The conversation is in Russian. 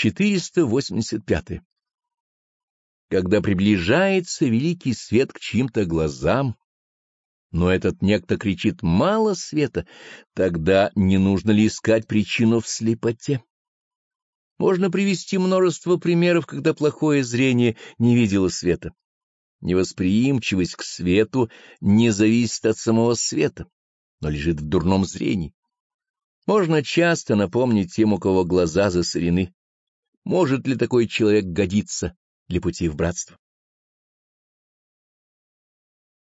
485. Когда приближается великий свет к чьим-то глазам, но этот некто кричит «мало света», тогда не нужно ли искать причину в слепоте? Можно привести множество примеров, когда плохое зрение не видело света. Невосприимчивость к свету не зависит от самого света, но лежит в дурном зрении. Можно часто напомнить тем, у кого глаза засорены. Может ли такой человек годиться для пути в братство?